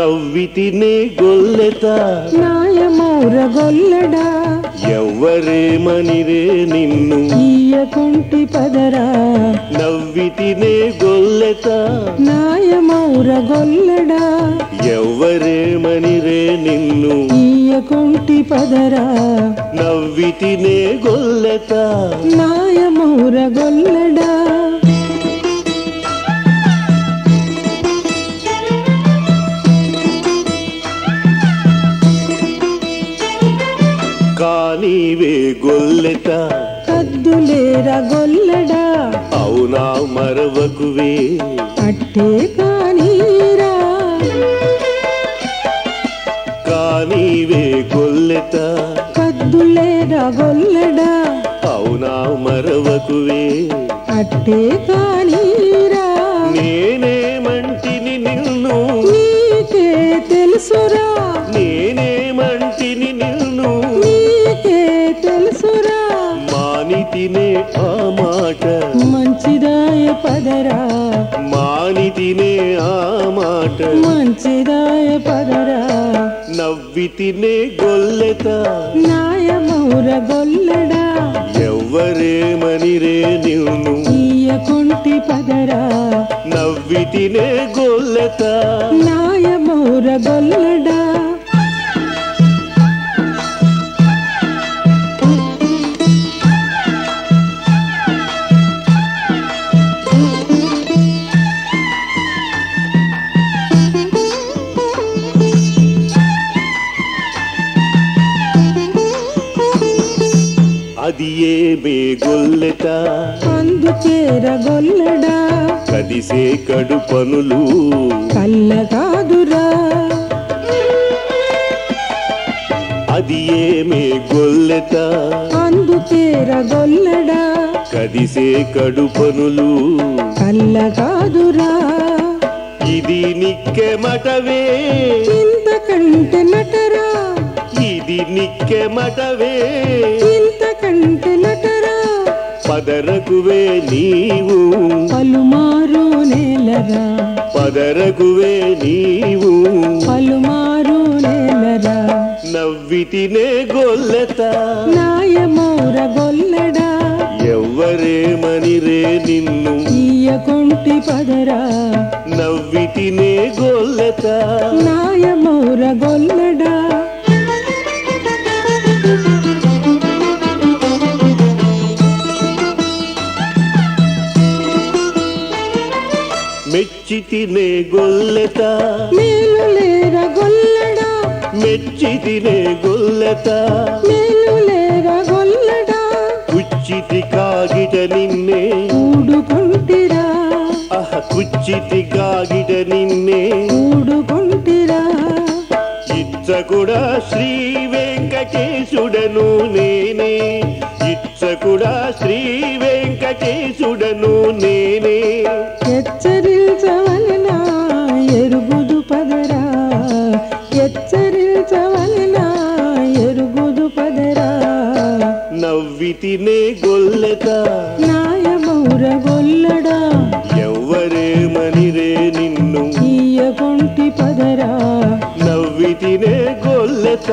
నవ్వితినే గొల్లెత నాయమౌర గొల్లడా ఎవ్వరేమనిరే నిన్ను. ఈయకుంటి పదరా. నవ్వితినే గొల్లెత నాయమౌర గొల్లడా ఎవ్వరేమనిరే నిన్ను. ఈయకుంటి పదరా. నవ్వితినే గొల్లెత నాయమౌర కానీవే గొల్లెత కద్దులేరా గొల్లడా? అవునా మరవకువే. అట్టే కానీరా. కానీవే గొల్లెత కద్దులేరా గొల్లడా? అవునా మరవకువే. అట్టే కానీరా. నేనేమంటిని నిన్ను. నీకే తెలుసురా. ఆ మాట. మంచిదాయ పదరా. మానితినే ఆ మాట. మంచిదాయ పదరా. నవ్వితినే గొల్లెత. నాయమౌర గొల్లడా. ఎవ్వరేమనిరే నిన్ను. ఈయకుంటి పదరా. నవ్వితినే గొల్లెత. నాయమౌర గొల్లడా. అది ఏమే గొల్లెత అందుచేర గొల్లడా కదిసే కడు పనులు. కళ్ళ కాదురా. అది ఏమే గొల్లెత అందుచేర గొల్లడా కదిసే కడు పనులు. కళ్ళ కాదురా. ఇది నిక్కెమటవే ఇంతకంటే నటరా. ఇది నిక్కెమటవే ఇంతకంటే నటరా పదరకువే నీవు. పలుమారు నేలరా. పదరకువే నీవు. పలుమారు నేలరా. నవ్వితినే గొల్లెత. నాయమౌర గొల్లడా. ఎవ్వరేమనిరే నిన్ను. ఈయకుంటి పదరా. నవ్వితినే గొల్లెత. నాయమౌర గొల్లడా. మెచ్చితినే గొల్లెత. మేలు లేర గొల్లడా. మెచ్చితినే గొల్లెత. మేలు లేర గొల్లడా. కుచ్చితి కాగిట నిన్నే. ఊడుకుంటిరా. అహ కుచ్చితి కాగిట నిన్నే. ఊడుకుంటిరా. ఇచ్చకుడా శ్రీ వెంకటేశుడను నేనే. ఇచ్చకుడా శ్రీ వెంకటేశుడను నేనే. హెచ్చరించవలనా? ఎరుగుదు పదరా. నవ్వితినే గొల్లెత నాయమౌర గొల్లడా. ఎవ్వరేమనిరే నిన్ను. ఈయకుంటి పదరా. నవ్వితినే గొల్లెత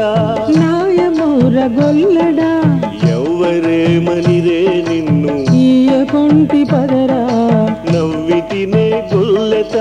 నాయమౌర గొల్లడా. ఎవ్వరేమనిరే నిన్ను. ఈయకుంటి పదరా. నవ్వితినే గొల్లెత